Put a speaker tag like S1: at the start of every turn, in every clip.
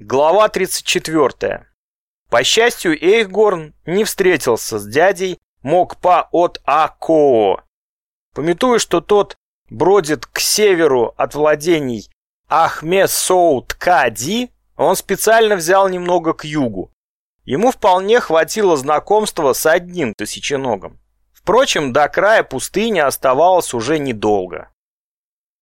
S1: Глава 34. По счастью, Эйхгорн не встретился с дядей Мокпа от Акоо. Пометуя, что тот бродит к северу от владений Ахмесоут-Кади, он специально взял немного к югу. Ему вполне хватило знакомства с одним тысяченогом. Впрочем, до края пустыни оставалось уже недолго.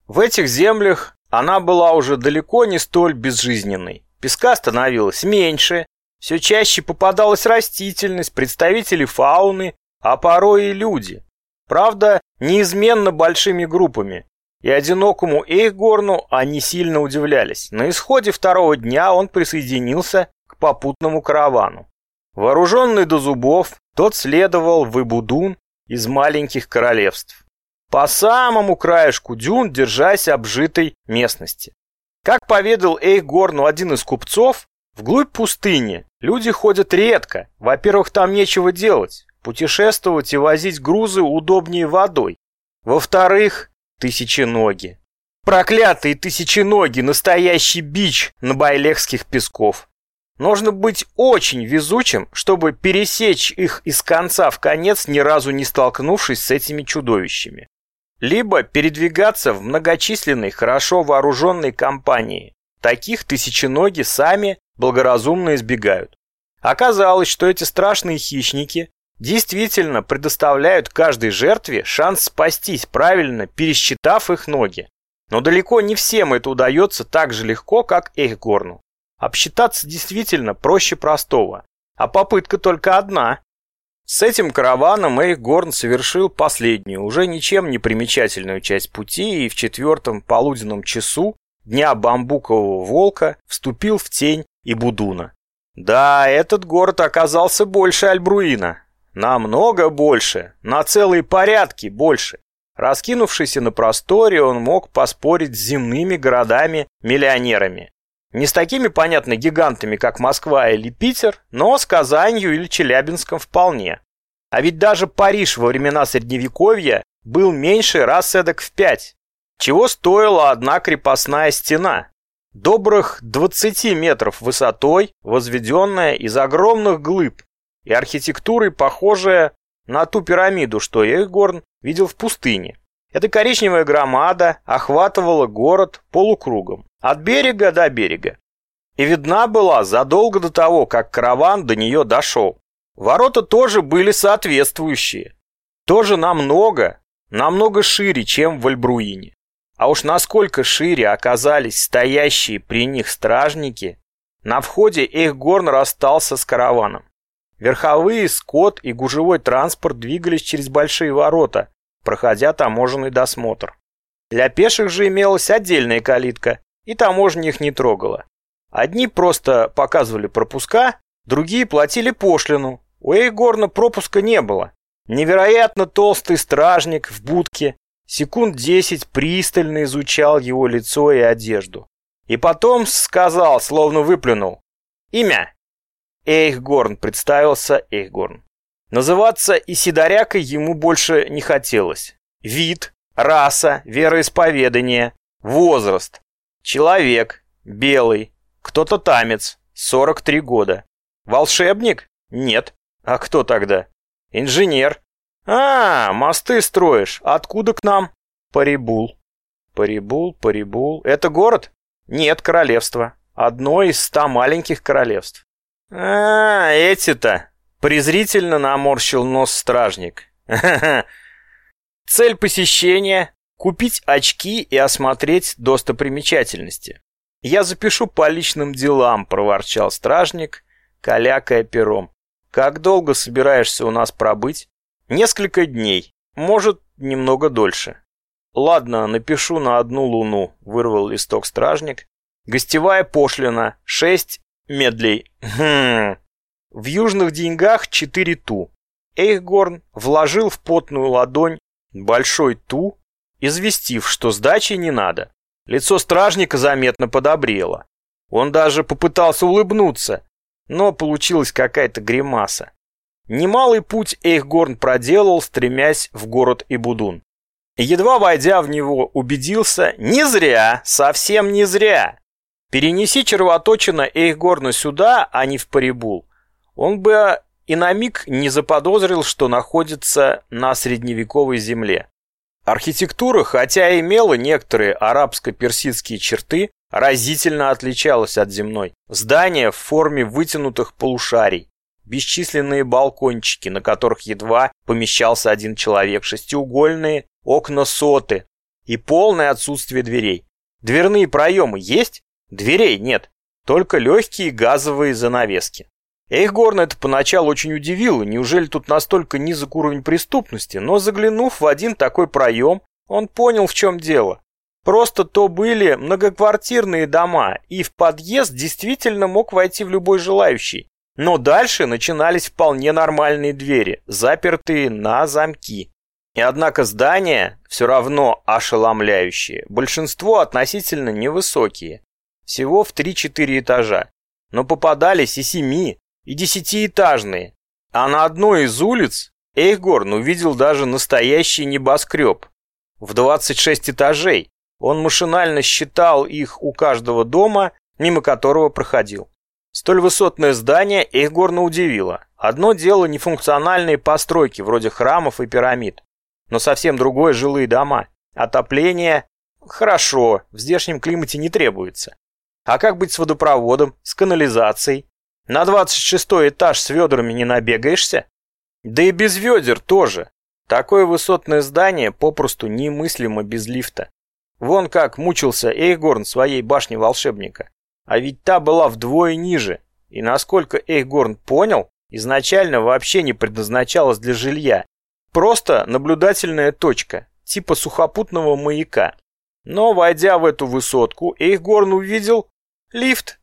S1: В этих землях она была уже далеко не столь безжизненной. Песка становилось меньше, все чаще попадалась растительность, представители фауны, а порой и люди. Правда, неизменно большими группами. И одинокому Эйхгорну они сильно удивлялись. На исходе второго дня он присоединился к попутному каравану. Вооруженный до зубов, тот следовал в Ибудун из маленьких королевств. По самому краешку дюн, держась обжитой местности. Как поведал Эйхгорну один из купцов, вглубь пустыни люди ходят редко. Во-первых, там нечего делать. Путешествовать и возить грузы удобнее водой. Во-вторых, тысяченоги. Проклятые тысяченоги, настоящий бич на байлехских песков. Нужно быть очень везучим, чтобы пересечь их из конца в конец, ни разу не столкнувшись с этими чудовищами либо передвигаться в многочисленной, хорошо вооруженной компании. Таких тысяченоги сами благоразумно избегают. Оказалось, что эти страшные хищники действительно предоставляют каждой жертве шанс спастись, правильно пересчитав их ноги. Но далеко не всем это удается так же легко, как Эйхгорну. Обсчитаться действительно проще простого. А попытка только одна с этим караваном Эйхгорн совершил последнюю, уже ничем не примечательную часть пути и в четвертом полуденном часу дня бамбукового волка вступил в тень Ибудуна. Да, этот город оказался больше Альбруина. Намного больше, на целые порядки больше. Раскинувшийся на просторе, он мог поспорить с земными городами-миллионерами. Не с такими, понятно, гигантами, как Москва или Питер, но с Казанью или Челябинском вполне. А ведь даже Париж во времена Средневековья был меньше раз эдак в пять. Чего стоила одна крепостная стена? Добрых 20 метров высотой, возведенная из огромных глыб, и архитектурой похожая на ту пирамиду, что Эйхгорн видел в пустыне. Эта коричневая громада охватывала город полукругом, от берега до берега. И видна была задолго до того, как караван до нее дошел. Ворота тоже были соответствующие. Тоже намного, намного шире, чем в Альбруине. А уж насколько шире оказались стоящие при них стражники, на входе Эйхгорн расстался с караваном. Верховые, скот и гужевой транспорт двигались через большие ворота, проходя таможенный досмотр. Для пеших же имелась отдельная калитка, и таможня их не трогала. Одни просто показывали пропуска, другие платили пошлину. У Эйгорна пропуска не было. Невероятно толстый стражник в будке секунд десять пристально изучал его лицо и одежду. И потом сказал, словно выплюнул. «Имя?» Эйхгорн представился Эйхгорн. Называться Исидорякой ему больше не хотелось. Вид, раса, вероисповедание, возраст. Человек, белый, кто-то тамец, 43 года. Волшебник? Нет. А кто тогда? Инженер. А, мосты строишь. Откуда к нам? Парибул. Парибул, Парибул. Это город? Нет, королевство. Одно из ста маленьких королевств. А, эти-то. Презрительно наморщил нос стражник. Цель посещения – купить очки и осмотреть достопримечательности. «Я запишу по личным делам», – проворчал стражник, калякая пером. «Как долго собираешься у нас пробыть?» «Несколько дней, может, немного дольше». «Ладно, напишу на одну луну», – вырвал листок стражник. «Гостевая пошлина, шесть медлей». Хм. В южных деньгах 4 ту. Эйхгорн вложил в потную ладонь большой ту, известив, что сдачи не надо. Лицо стражника заметно подобрело. Он даже попытался улыбнуться, но получилась какая-то гримаса. Немалый путь Эйхгорн проделал, стремясь в город Ибудун. Едва войдя в него, убедился, не зря, совсем не зря. Перенеси червоточина Эйхгорна сюда, а не в Парибул, он бы и на миг не заподозрил, что находится на средневековой земле. Архитектура, хотя и имела некоторые арабско-персидские черты, разительно отличалась от земной. Здания в форме вытянутых полушарий, бесчисленные балкончики, на которых едва помещался один человек, шестиугольные окна соты и полное отсутствие дверей. Дверные проемы есть, дверей нет, только легкие газовые занавески. Эйхгорн это поначалу очень удивило, неужели тут настолько низок уровень преступности, но заглянув в один такой проем, он понял, в чем дело. Просто то были многоквартирные дома, и в подъезд действительно мог войти в любой желающий. Но дальше начинались вполне нормальные двери, запертые на замки. И однако здания все равно ошеломляющие, большинство относительно невысокие, всего в 3-4 этажа. Но попадались и семи, и десятиэтажные. А на одной из улиц Эйхгорн увидел даже настоящий небоскреб. В 26 этажей. Он машинально считал их у каждого дома, мимо которого проходил. Столь высотное здание Эйхгорна удивило. Одно дело нефункциональные постройки, вроде храмов и пирамид. Но совсем другое жилые дома. Отопление хорошо, в здешнем климате не требуется. А как быть с водопроводом, с канализацией? На 26 этаж с ведрами не набегаешься? Да и без ведер тоже. Такое высотное здание попросту немыслимо без лифта. Вон как мучился Эйгорн своей башни волшебника. А ведь та была вдвое ниже. И насколько Эйгорн понял, изначально вообще не предназначалась для жилья. Просто наблюдательная точка, типа сухопутного маяка. Но, войдя в эту высотку, Эйхгорн увидел лифт,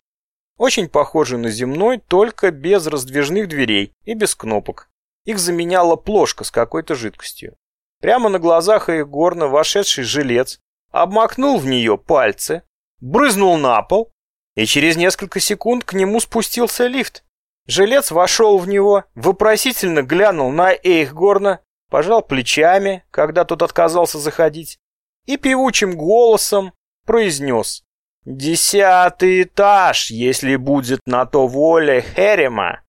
S1: очень похожий на земной, только без раздвижных дверей и без кнопок. Их заменяла плошка с какой-то жидкостью. Прямо на глазах Егорна вошедший жилец обмакнул в нее пальцы, брызнул на пол, и через несколько секунд к нему спустился лифт. Жилец вошел в него, вопросительно глянул на Эйхгорна, пожал плечами, когда тот отказался заходить, и певучим голосом произнес Десятый этаж, если будет на то воля Херема.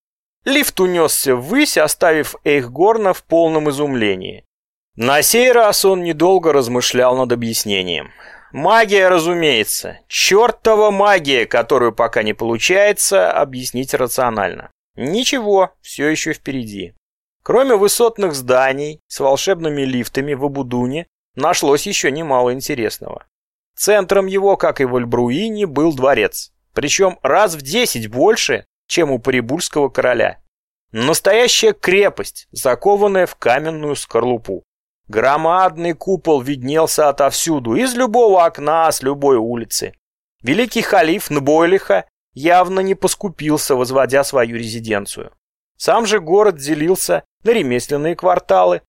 S1: Лифт унесся ввысь, оставив Эйхгорна в полном изумлении. На сей раз он недолго размышлял над объяснением. Магия, разумеется. Чертова магия, которую пока не получается объяснить рационально. Ничего, все еще впереди. Кроме высотных зданий с волшебными лифтами в Абудуне, нашлось еще немало интересного. Центром его, как и в Альбруине, был дворец. Причем раз в десять больше, чем у Парибульского короля. Настоящая крепость, закованная в каменную скорлупу. Громадный купол виднелся отовсюду, из любого окна, с любой улицы. Великий халиф Нбойлиха явно не поскупился, возводя свою резиденцию. Сам же город делился на ремесленные кварталы,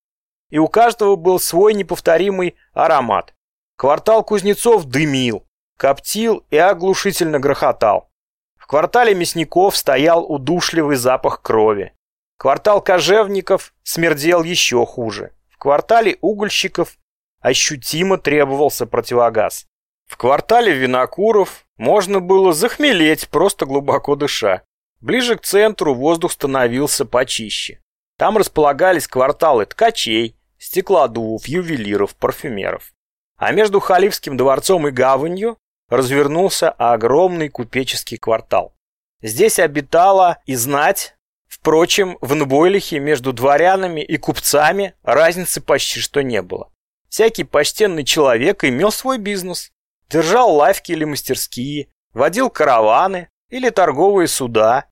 S1: и у каждого был свой неповторимый аромат. Квартал Кузнецов дымил, коптил и оглушительно грохотал. В квартале мясников стоял удушливый запах крови. Квартал кожевников смердел еще хуже. В квартале угольщиков ощутимо требовался противогаз. В квартале винокуров можно было захмелеть, просто глубоко дыша. Ближе к центру воздух становился почище. Там располагались кварталы ткачей, стеклодувов, ювелиров, парфюмеров. А между Халифским дворцом и гаванью развернулся огромный купеческий квартал. Здесь обитала и знать, впрочем, в Нбойлихе между дворянами и купцами разницы почти что не было. Всякий почтенный человек имел свой бизнес, держал лавки или мастерские, водил караваны или торговые суда.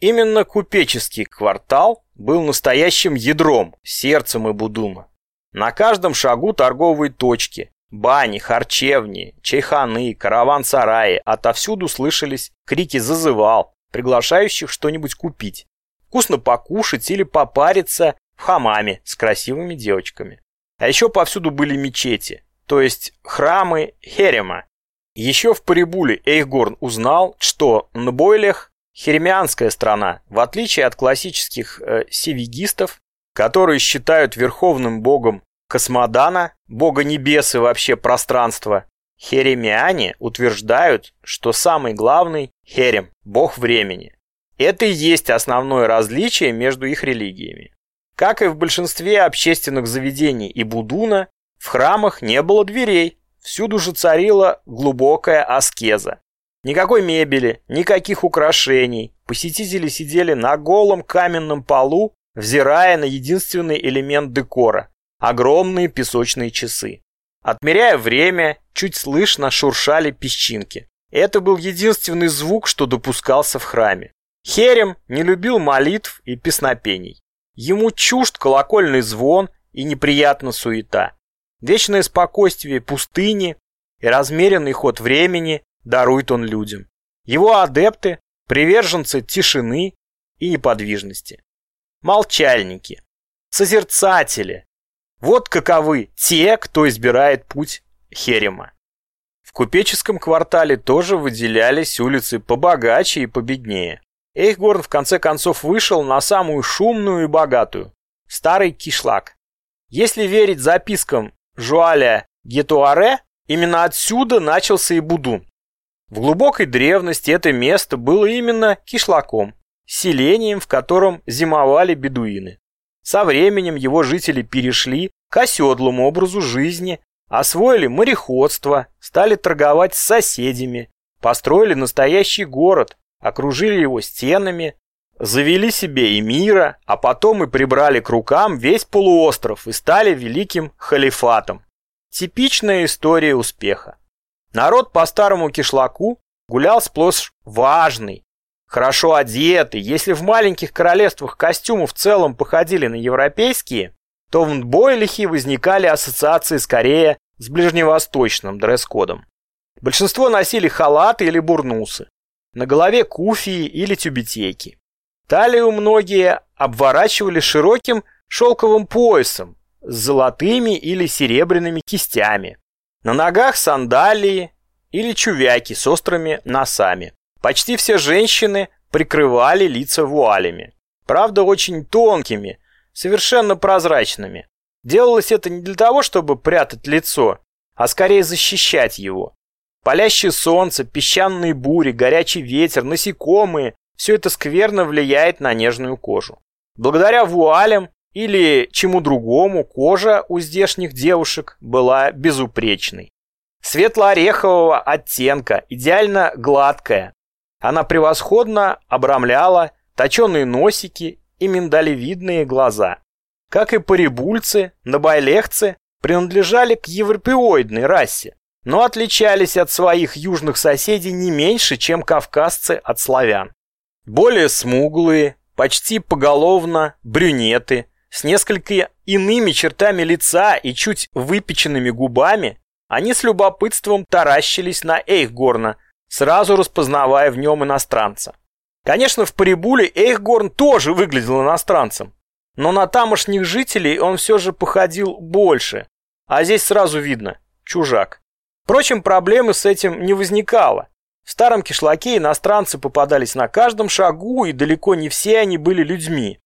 S1: Именно купеческий квартал был настоящим ядром, сердцем Ибудума. На каждом шагу торговые точки, Бани, харчевни, чайханы, караван-сараи, отовсюду слышались крики «зазывал», приглашающих что-нибудь купить, вкусно покушать или попариться в хамаме с красивыми девочками. А еще повсюду были мечети, то есть храмы Херема. Еще в Парибуле Эйхгорн узнал, что Нбойлех – херемианская страна, в отличие от классических э, севигистов, которые считают верховным богом Космодана, бога небес и вообще пространства, Херемиане утверждают, что самый главный – Херем, бог времени. Это и есть основное различие между их религиями. Как и в большинстве общественных заведений и Будуна, в храмах не было дверей, всюду же царила глубокая аскеза. Никакой мебели, никаких украшений. Посетители сидели на голом каменном полу, взирая на единственный элемент декора – огромные песочные часы. Отмеряя время, чуть слышно шуршали песчинки. Это был единственный звук, что допускался в храме. Херем не любил молитв и песнопений. Ему чужд колокольный звон и неприятна суета. Вечное спокойствие пустыни и размеренный ход времени дарует он людям. Его адепты – приверженцы тишины и неподвижности. Молчальники, созерцатели. Вот каковы те, кто избирает путь Херема. В купеческом квартале тоже выделялись улицы побогаче и победнее. Эйхгорн в конце концов вышел на самую шумную и богатую – старый кишлак. Если верить запискам Жуаля Гетуаре, именно отсюда начался и Будун. В глубокой древности это место было именно кишлаком, селением, в котором зимовали бедуины. Со временем его жители перешли к оседлому образу жизни, освоили мореходство, стали торговать с соседями, построили настоящий город, окружили его стенами, завели себе эмира, а потом и прибрали к рукам весь полуостров и стали великим халифатом. Типичная история успеха. Народ по старому кишлаку гулял сплошь важный, хорошо одетый. Если в маленьких королевствах костюмы в целом походили на европейские, то в Нбойлихе возникали ассоциации скорее с ближневосточным дресс-кодом. Большинство носили халаты или бурнусы, на голове куфии или тюбетейки. Талию многие обворачивали широким шелковым поясом с золотыми или серебряными кистями. На ногах сандалии или чувяки с острыми носами. Почти все женщины прикрывали лица вуалями. Правда, очень тонкими, совершенно прозрачными. Делалось это не для того, чтобы прятать лицо, а скорее защищать его. Палящее солнце, песчаные бури, горячий ветер, насекомые все это скверно влияет на нежную кожу. Благодаря вуалям или чему другому кожа у здешних девушек была безупречной. Светло-орехового оттенка, идеально гладкая. Она превосходно обрамляла точеные носики и миндалевидные глаза. Как и парибульцы, набайлехцы принадлежали к европеоидной расе, но отличались от своих южных соседей не меньше, чем кавказцы от славян. Более смуглые, почти поголовно брюнеты, с несколько иными чертами лица и чуть выпеченными губами, они с любопытством таращились на Эйхгорна, сразу распознавая в нем иностранца. Конечно, в Парибуле Эйхгорн тоже выглядел иностранцем, но на тамошних жителей он все же походил больше, а здесь сразу видно – чужак. Впрочем, проблемы с этим не возникало. В старом кишлаке иностранцы попадались на каждом шагу, и далеко не все они были людьми.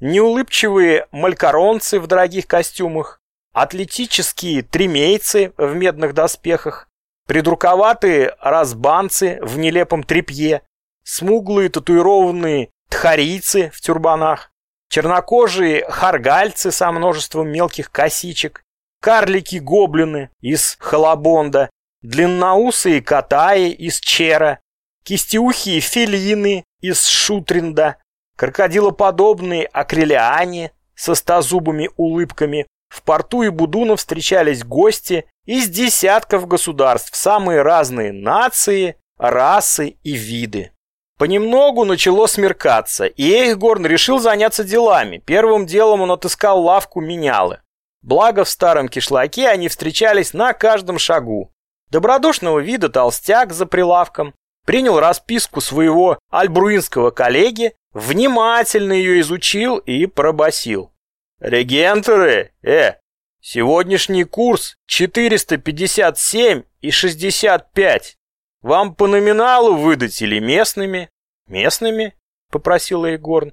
S1: Неулыбчивые малькаронцы в дорогих костюмах, атлетические тримейцы в медных доспехах, придурковатые разбанцы в нелепом тряпье, смуглые татуированные тхарийцы в тюрбанах, чернокожие харгальцы со множеством мелких косичек, карлики-гоблины из халабонда длинноусые катаи из чера, кистеухие фелины из шутринда, крокодилоподобные акрелиане со стозубыми улыбками. В порту и Будуна встречались гости из десятков государств, самые разные нации, расы и виды. Понемногу начало смеркаться, и Эйхгорн решил заняться делами. Первым делом он отыскал лавку менялы. Благо в старом кишлаке они встречались на каждом шагу. Добродушного вида толстяк за прилавком принял расписку своего альбруинского коллеги, внимательно ее изучил и пробасил. «Регентеры, э, сегодняшний курс 457 и 65. Вам по номиналу выдать или местными?» «Местными?» — попросил Егорн.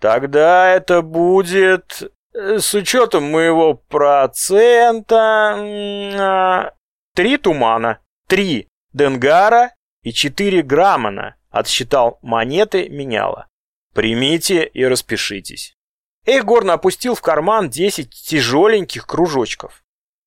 S1: «Тогда это будет э, с учетом моего процента...» Три тумана. три денгара и четыре граммана, отсчитал монеты, меняла. Примите и распишитесь. Эйхгорн опустил в карман 10 тяжеленьких кружочков.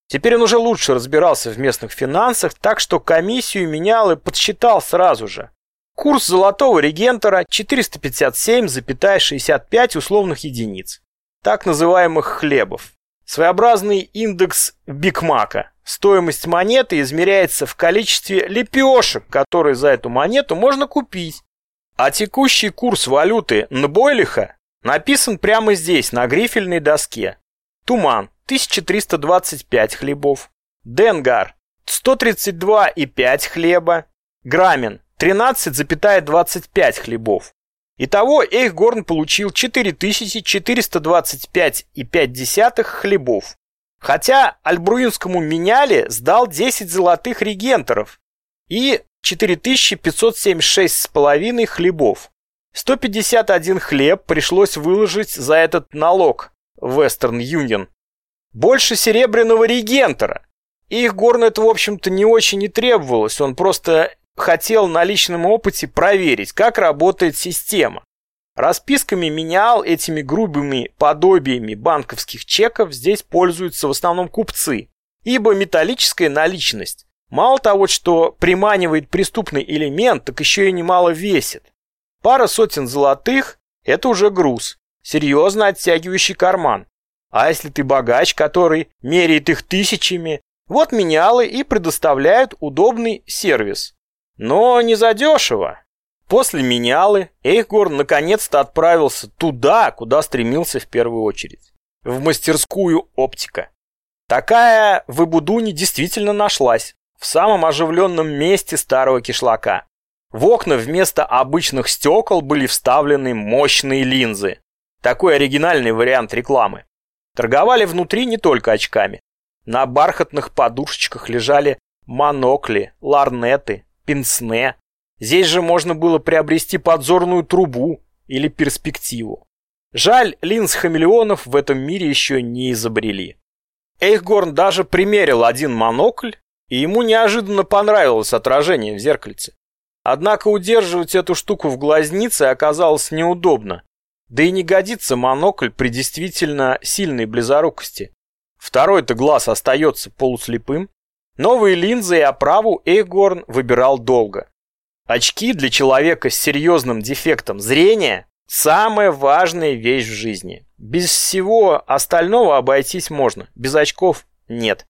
S1: Теперь он уже лучше разбирался в местных финансах, так что комиссию менял и подсчитал сразу же. Курс золотого регентора 457,65 условных единиц, так называемых хлебов. Своеобразный индекс Бигмака. Стоимость монеты измеряется в количестве лепешек, которые за эту монету можно купить. А текущий курс валюты Нбойлиха написан прямо здесь, на грифельной доске. Туман 1325 хлебов. Денгар 132,5 хлеба. Грамен 13,25 хлебов. Итого Эйхгорн получил 4425,5 хлебов. Хотя Альбруинскому меняли сдал 10 золотых регенторов и 4576,5 хлебов. 151 хлеб пришлось выложить за этот налог Western Union. Больше серебряного регентора. Их горно это, в общем-то, не очень и требовалось. Он просто хотел на личном опыте проверить, как работает система. Расписками менял этими грубыми подобиями банковских чеков здесь пользуются в основном купцы, ибо металлическая наличность мало того, что приманивает преступный элемент, так еще и немало весит. Пара сотен золотых – это уже груз, серьезно оттягивающий карман. А если ты богач, который меряет их тысячами, вот менялы и предоставляют удобный сервис. Но не задешево. После менялы Эйхгорн наконец-то отправился туда, куда стремился в первую очередь. В мастерскую оптика. Такая в Ибудуне действительно нашлась. В самом оживленном месте старого кишлака. В окна вместо обычных стекол были вставлены мощные линзы. Такой оригинальный вариант рекламы. Торговали внутри не только очками. На бархатных подушечках лежали монокли, ларнеты, пенсне. Здесь же можно было приобрести подзорную трубу или перспективу. Жаль, линз хамелеонов в этом мире еще не изобрели. Эйхгорн даже примерил один монокль, и ему неожиданно понравилось отражение в зеркальце. Однако удерживать эту штуку в глазнице оказалось неудобно. Да и не годится монокль при действительно сильной близорукости. Второй-то глаз остается полуслепым. Новые линзы и оправу Эйгорн выбирал долго. Очки для человека с серьезным дефектом зрения – самая важная вещь в жизни. Без всего остального обойтись можно, без очков – нет.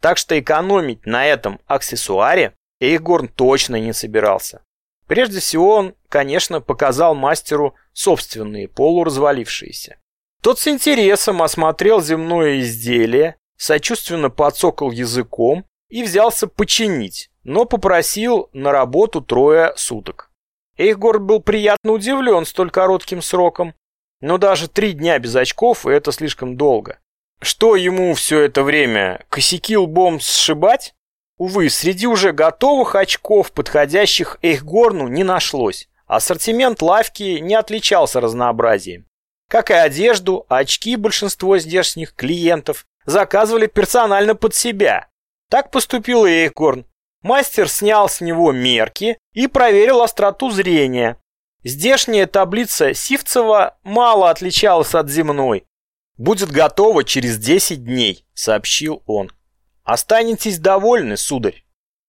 S1: Так что экономить на этом аксессуаре Эйгорн точно не собирался. Прежде всего он, конечно, показал мастеру собственные полуразвалившиеся. Тот с интересом осмотрел земное изделие, сочувственно подсокал языком и взялся починить, но попросил на работу трое суток. Эйхгор был приятно удивлен столь коротким сроком, но даже три дня без очков – это слишком долго. Что ему все это время, косяки лбом сшибать? Увы, среди уже готовых очков, подходящих Эйхгорну, не нашлось. Ассортимент лавки не отличался разнообразием. Как и одежду, очки большинство здешних клиентов заказывали персонально под себя. Так поступил и Эйхгорн. Мастер снял с него мерки и проверил остроту зрения. Здешняя таблица Сивцева мало отличалась от земной. «Будет готова через 10 дней», — сообщил он. «Останетесь довольны, сударь».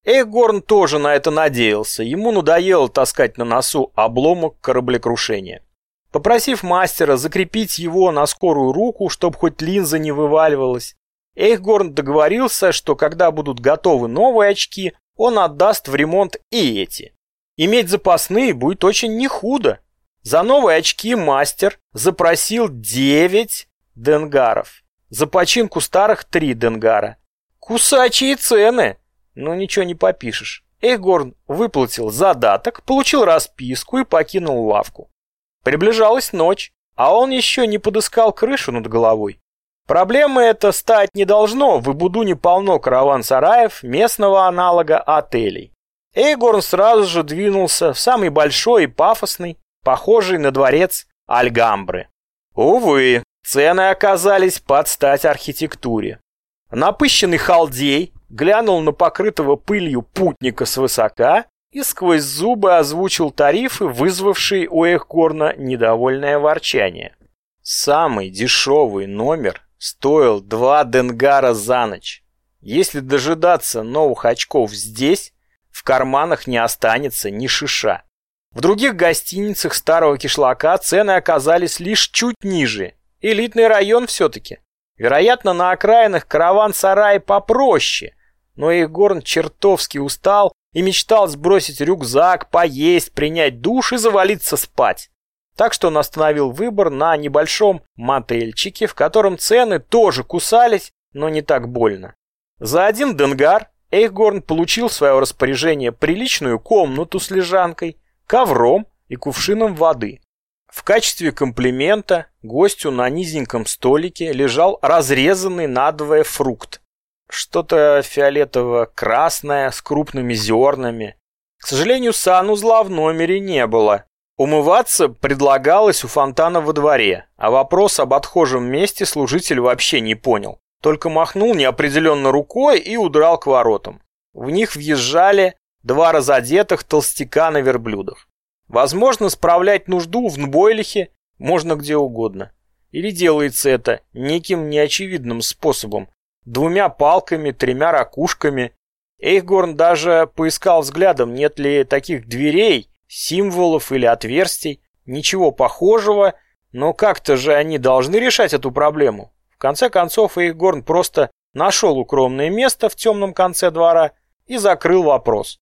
S1: Эйхгорн тоже на это надеялся. Ему надоело таскать на носу обломок кораблекрушения. Попросив мастера закрепить его на скорую руку, чтобы хоть линза не вываливалась, Эйхгорн договорился, что когда будут готовы новые очки, он отдаст в ремонт и эти. Иметь запасные будет очень не худо. За новые очки мастер запросил 9 денгаров. За починку старых 3 денгара. Кусачие цены! Но ничего не попишешь. Эйгорн выплатил задаток, получил расписку и покинул лавку. Приближалась ночь, а он еще не подыскал крышу над головой. Проблемы это стать не должно, в Ибудуне полно караван-сараев, местного аналога отелей. Эйгорн сразу же двинулся в самый большой и пафосный, похожий на дворец Альгамбры. Увы, цены оказались под стать архитектуре. Напыщенный халдей глянул на покрытого пылью путника свысока и сквозь зубы озвучил тарифы, вызвавшие у Эхгорна недовольное ворчание. Самый дешевый номер стоил два денгара за ночь. Если дожидаться новых очков здесь, в карманах не останется ни шиша. В других гостиницах старого кишлака цены оказались лишь чуть ниже. Элитный район все-таки. Вероятно, на окраинах караван-сарай попроще. Но Егорн чертовски устал и мечтал сбросить рюкзак, поесть, принять душ и завалиться спать. Так что он остановил выбор на небольшом мотельчике, в котором цены тоже кусались, но не так больно. За один денгар Эйхгорн получил в свое распоряжение приличную комнату с лежанкой, ковром и кувшином воды. В качестве комплимента гостю на низеньком столике лежал разрезанный надвое фрукт. Что-то фиолетово-красное с крупными зернами. К сожалению, санузла в номере не было. Умываться предлагалось у фонтана во дворе, а вопрос об отхожем месте служитель вообще не понял. Только махнул неопределенно рукой и удрал к воротам. В них въезжали два разодетых толстяка на верблюдах. Возможно, справлять нужду в Нбойлихе можно где угодно. Или делается это неким неочевидным способом, двумя палками, тремя ракушками. Эйхгорн даже поискал взглядом, нет ли таких дверей, символов или отверстий, ничего похожего, но как-то же они должны решать эту проблему конце концов Эйгорн просто нашел укромное место в темном конце двора и закрыл вопрос.